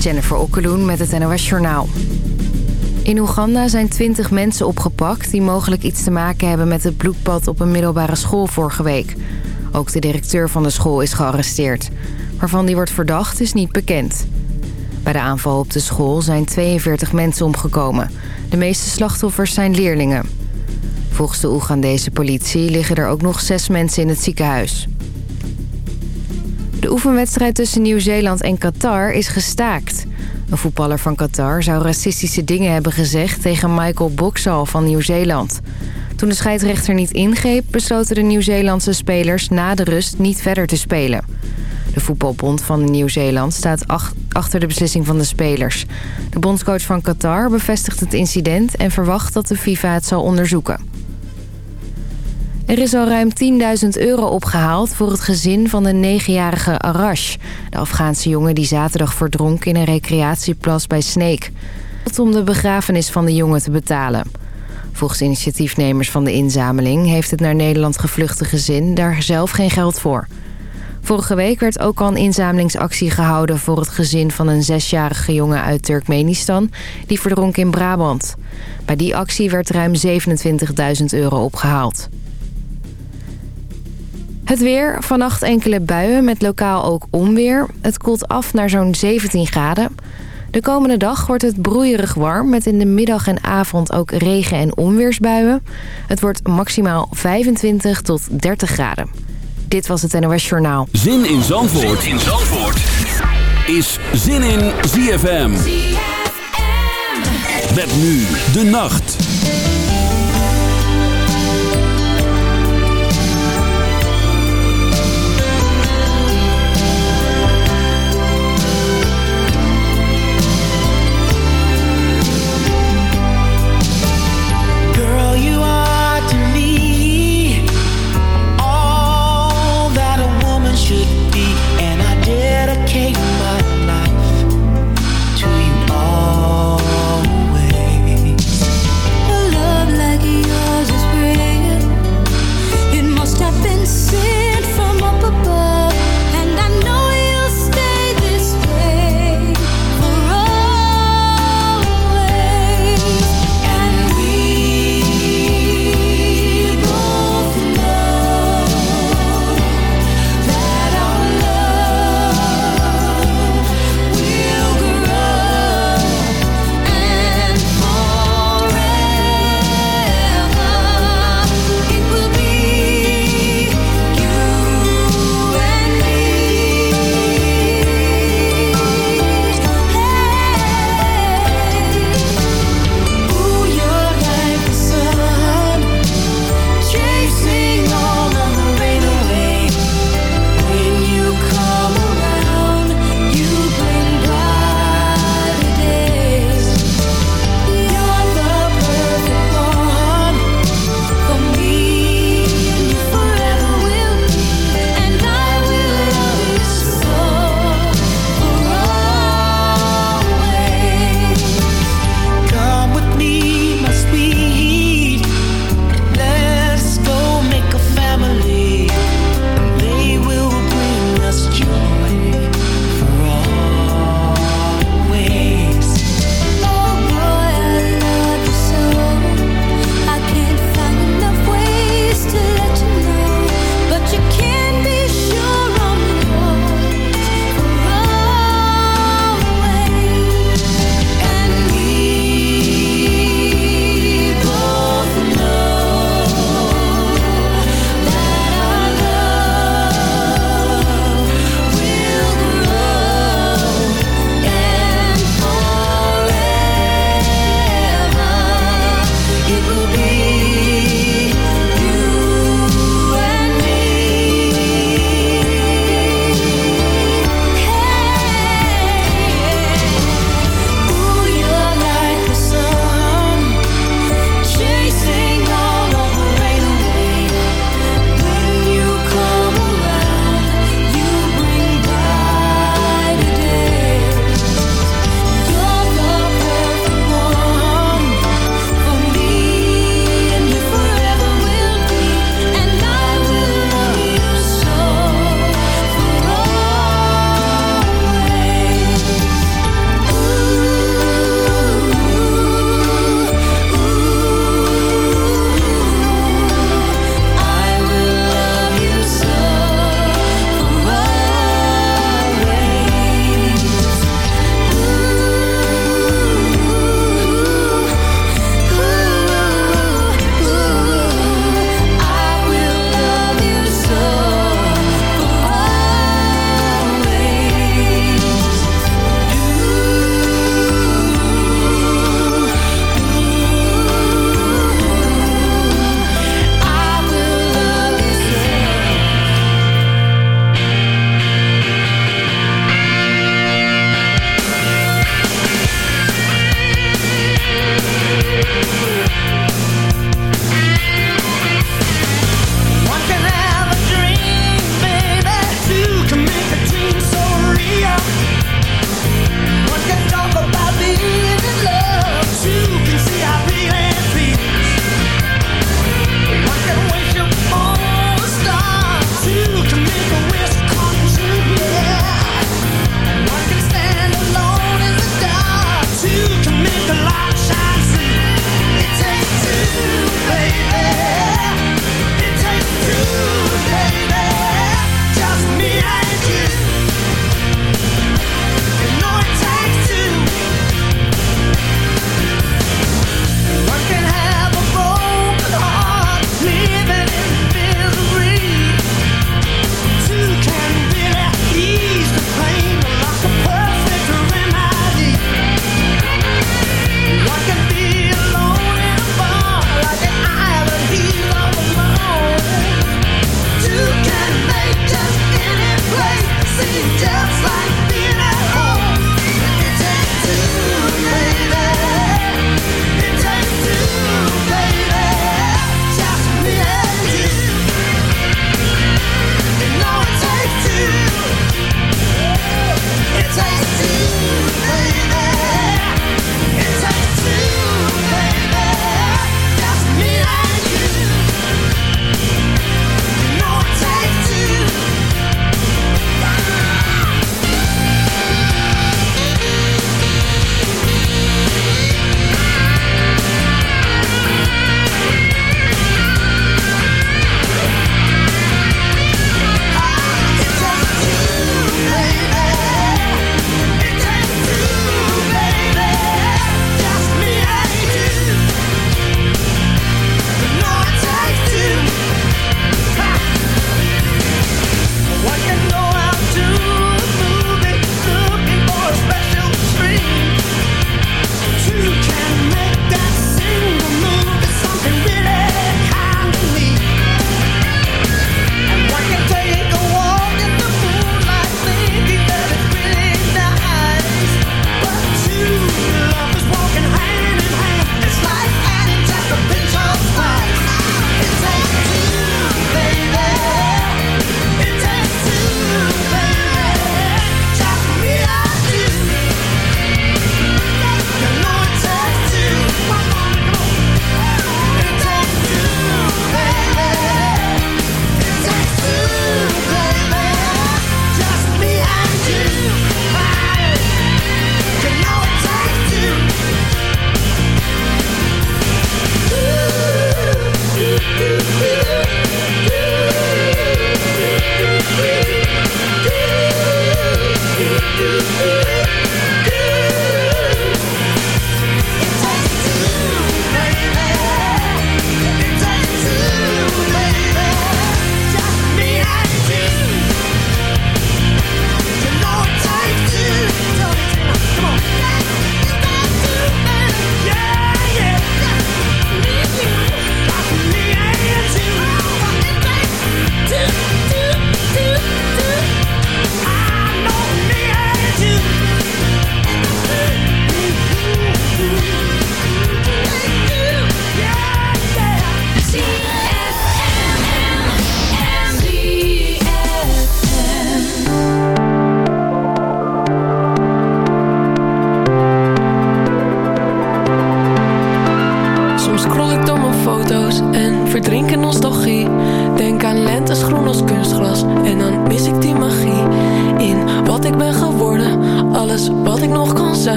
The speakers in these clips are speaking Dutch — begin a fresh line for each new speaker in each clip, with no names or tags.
Jennifer Okkeloen met het NOS Journaal. In Oeganda zijn 20 mensen opgepakt die mogelijk iets te maken hebben met het bloedbad op een middelbare school vorige week. Ook de directeur van de school is gearresteerd. Waarvan die wordt verdacht is niet bekend. Bij de aanval op de school zijn 42 mensen omgekomen. De meeste slachtoffers zijn leerlingen. Volgens de Oegandese politie liggen er ook nog zes mensen in het ziekenhuis. De oefenwedstrijd tussen Nieuw-Zeeland en Qatar is gestaakt. Een voetballer van Qatar zou racistische dingen hebben gezegd... tegen Michael Boxall van Nieuw-Zeeland. Toen de scheidsrechter niet ingreep... besloten de Nieuw-Zeelandse spelers na de rust niet verder te spelen. De voetbalbond van Nieuw-Zeeland staat achter de beslissing van de spelers. De bondscoach van Qatar bevestigt het incident... en verwacht dat de FIFA het zal onderzoeken. Er is al ruim 10.000 euro opgehaald voor het gezin van de 9-jarige Arash. De Afghaanse jongen die zaterdag verdronk in een recreatieplas bij Sneek. Om de begrafenis van de jongen te betalen. Volgens initiatiefnemers van de inzameling heeft het naar Nederland gevluchte gezin daar zelf geen geld voor. Vorige week werd ook al een inzamelingsactie gehouden voor het gezin van een zesjarige jongen uit Turkmenistan die verdronk in Brabant. Bij die actie werd ruim 27.000 euro opgehaald. Het weer, vannacht enkele buien met lokaal ook onweer. Het koelt af naar zo'n 17 graden. De komende dag wordt het broeierig warm met in de middag en avond ook regen- en onweersbuien. Het wordt maximaal 25 tot 30 graden. Dit was het NOS Journaal.
Zin in Zandvoort, zin in Zandvoort. is Zin in ZFM. ZFM. Met nu de nacht.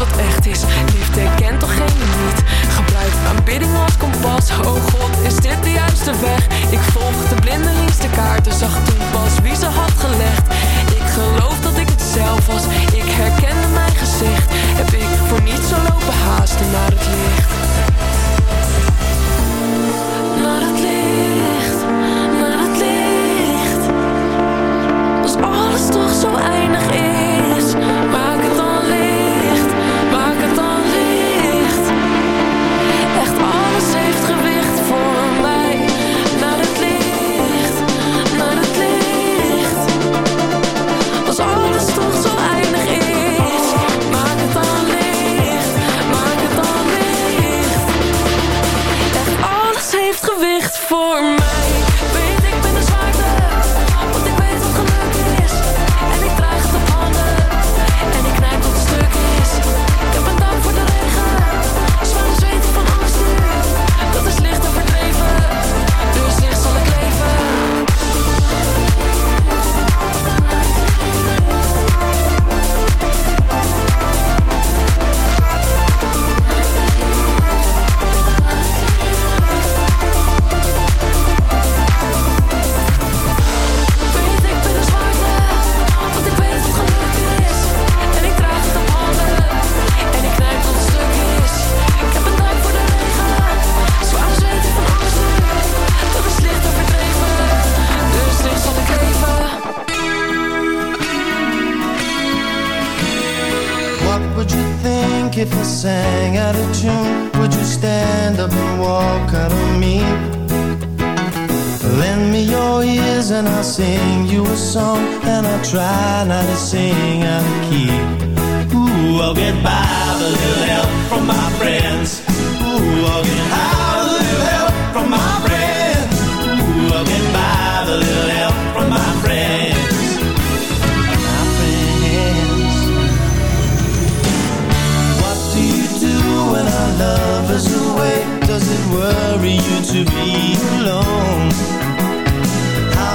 wat echt is. Liefde kent toch geen limiet. Gebruik aanbidding als kompas. Oh God, is dit de juiste weg? Ik volgde blindelings de kaarten, zag toen pas wie ze had gelegd. Ik geloof dat ik het zelf was. Ik herkende mijn gezicht. Heb ik voor niets zo lopen haasten naar het licht.
Naar het
licht, naar het licht. Als alles toch zo
eindig is. is and I'll sing you a song And I'll try not to sing out of key. Ooh, I'll get by with a little help from my friends. Ooh, I'll get high with a little help from my friends. Ooh, I'll get by with a little help from my friends. My friends. What do you do when our love is away? Does it worry you to be alone?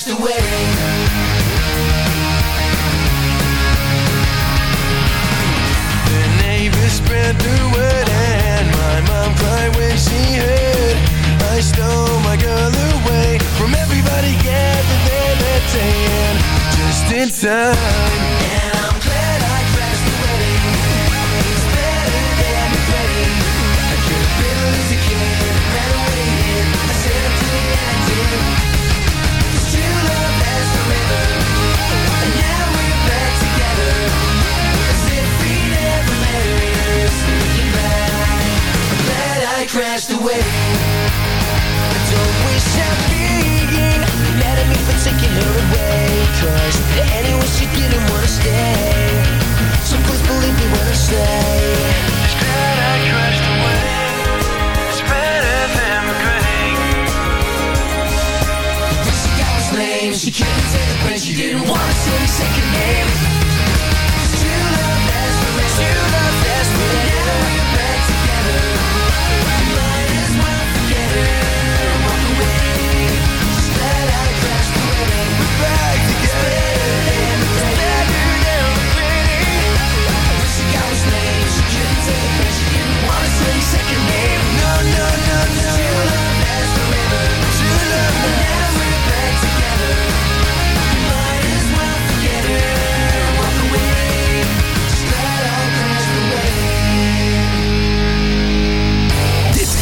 washed away spread the word And my mom cried when she heard. I stole my girl away From everybody gathered there that day And just in time.
trust anyone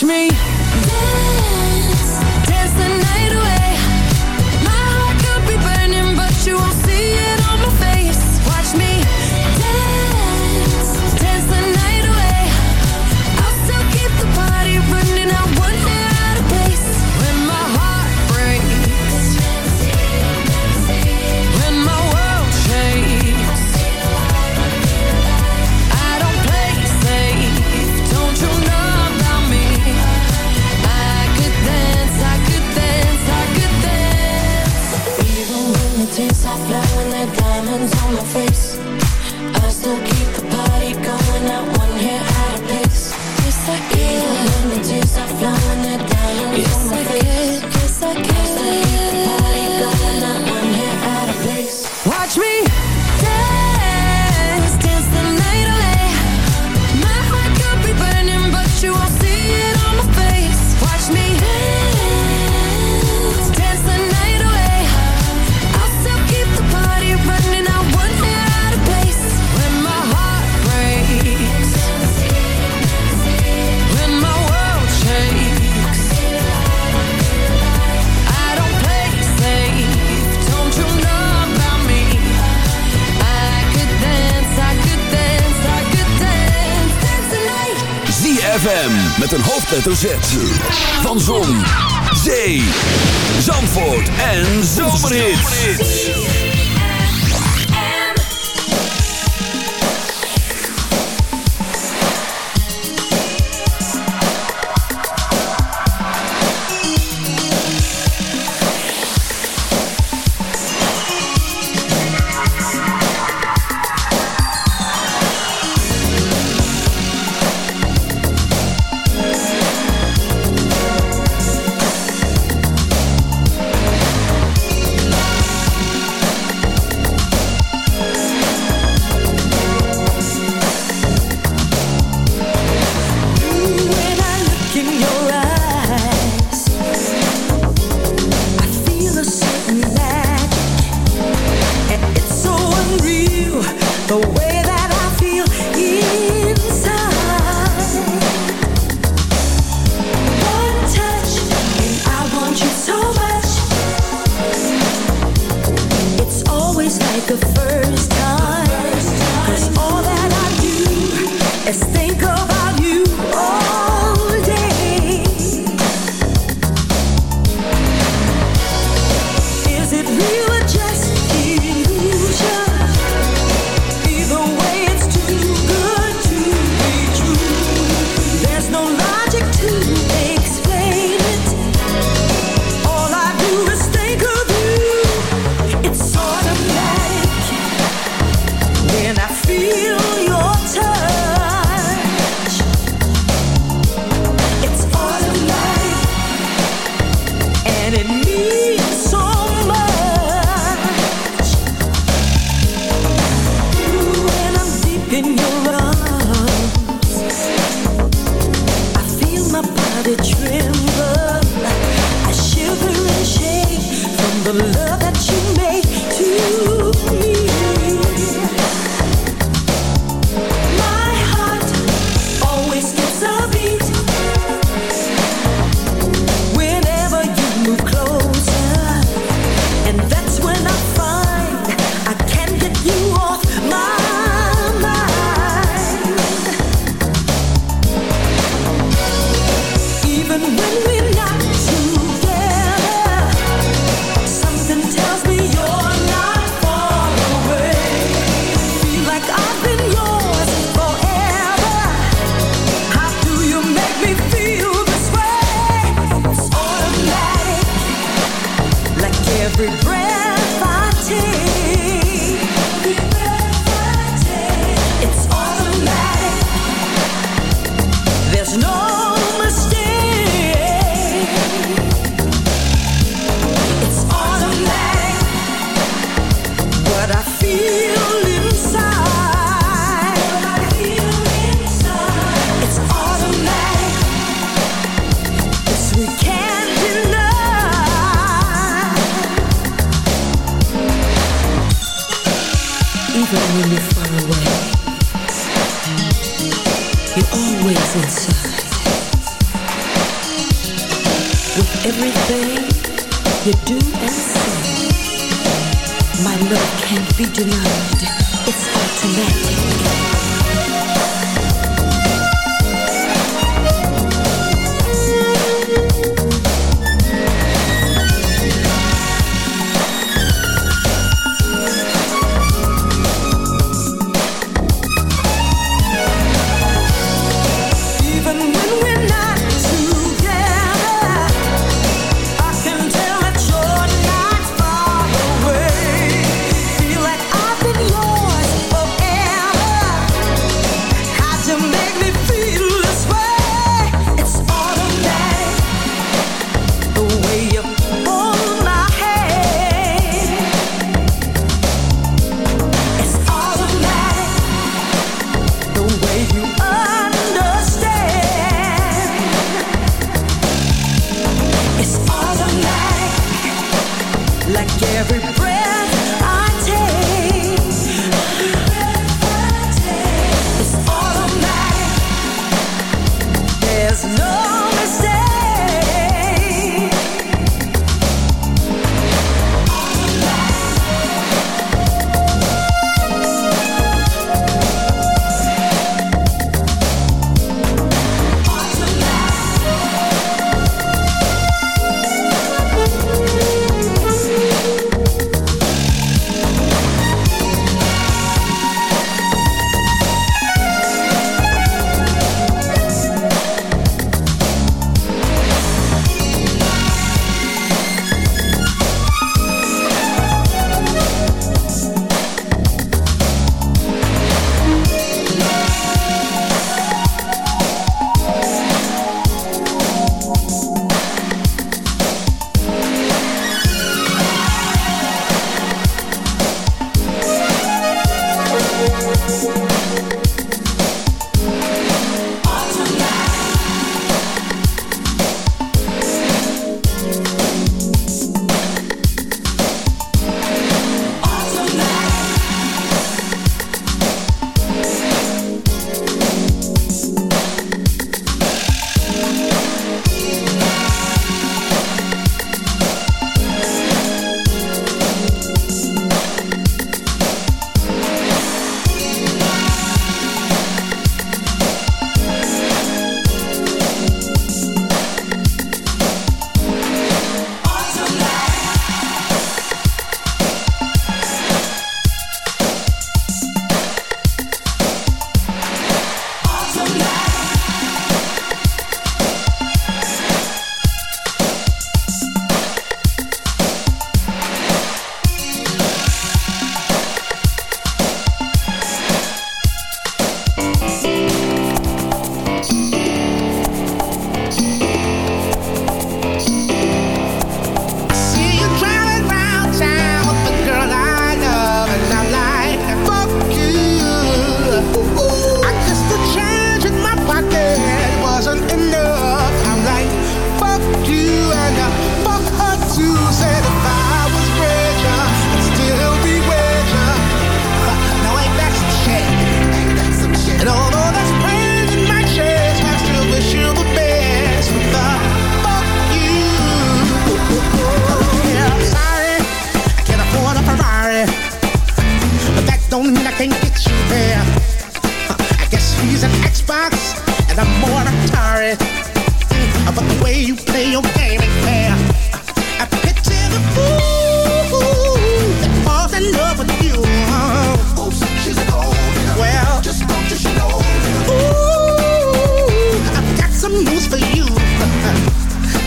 touch me. Hoofdletter Z.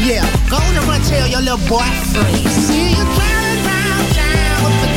Yeah, go to run tell your little boy free. See you
driving around town with the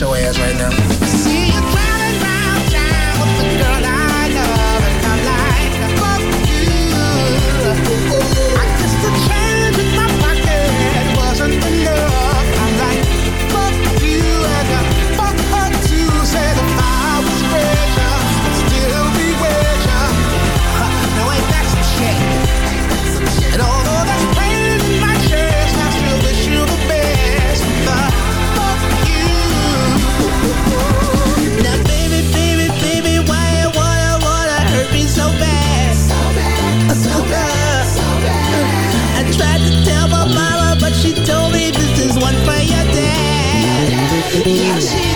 your
ass
right now. Yeah,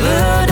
Laten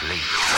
sleep.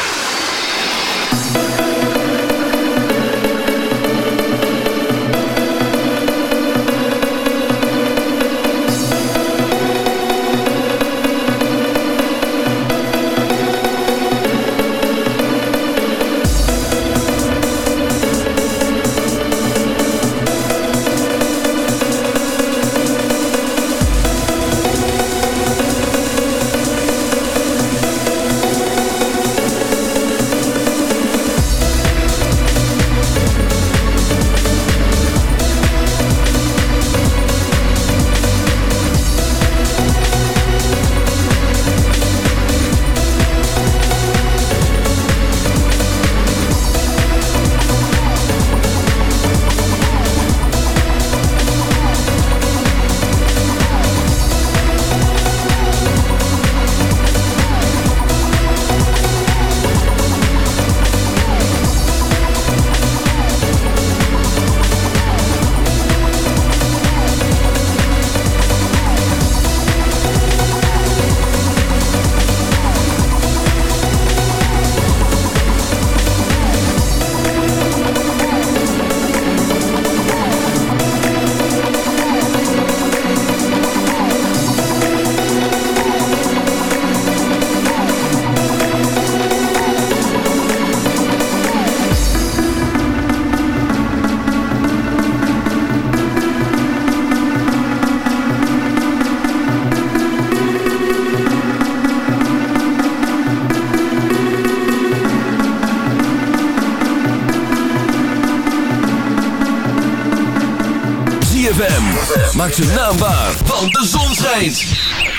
ZFM. Maak ze naambaar, want de zon schijnt.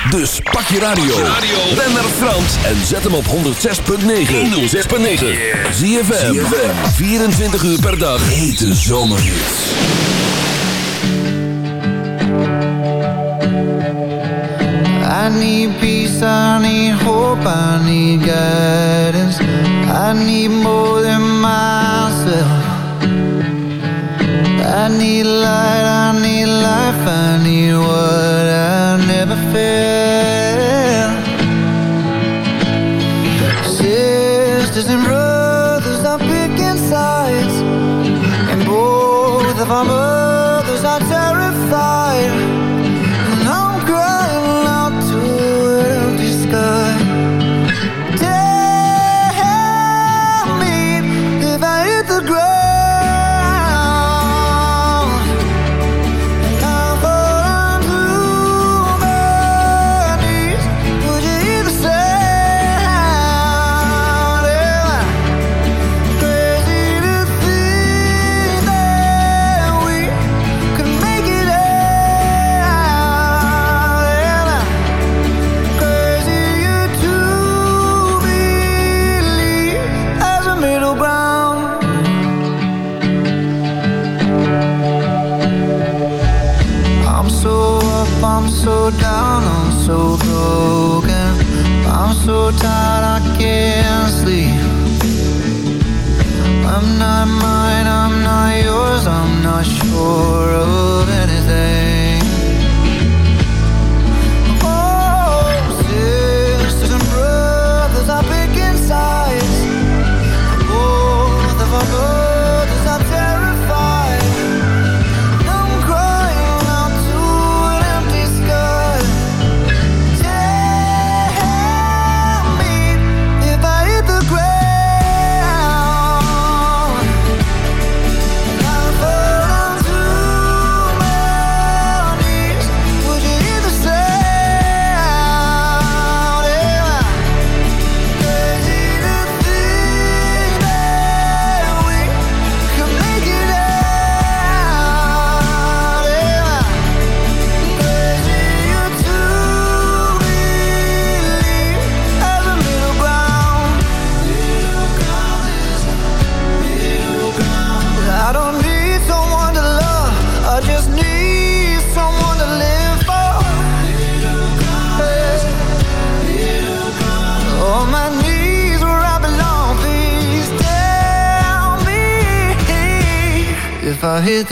Dus pak je radio. Ben naar Frans en zet hem op 106.9. 106.9. ZFM. 24 uur per dag. Hete zomerhit.
I need peace, I need hope, I need guidance. I need more than I need light, I need life, I need what I never felt.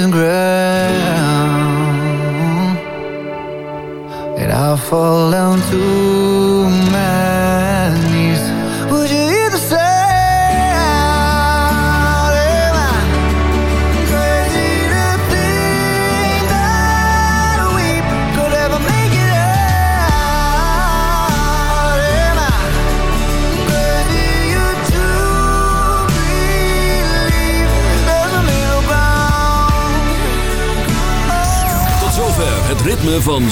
can grow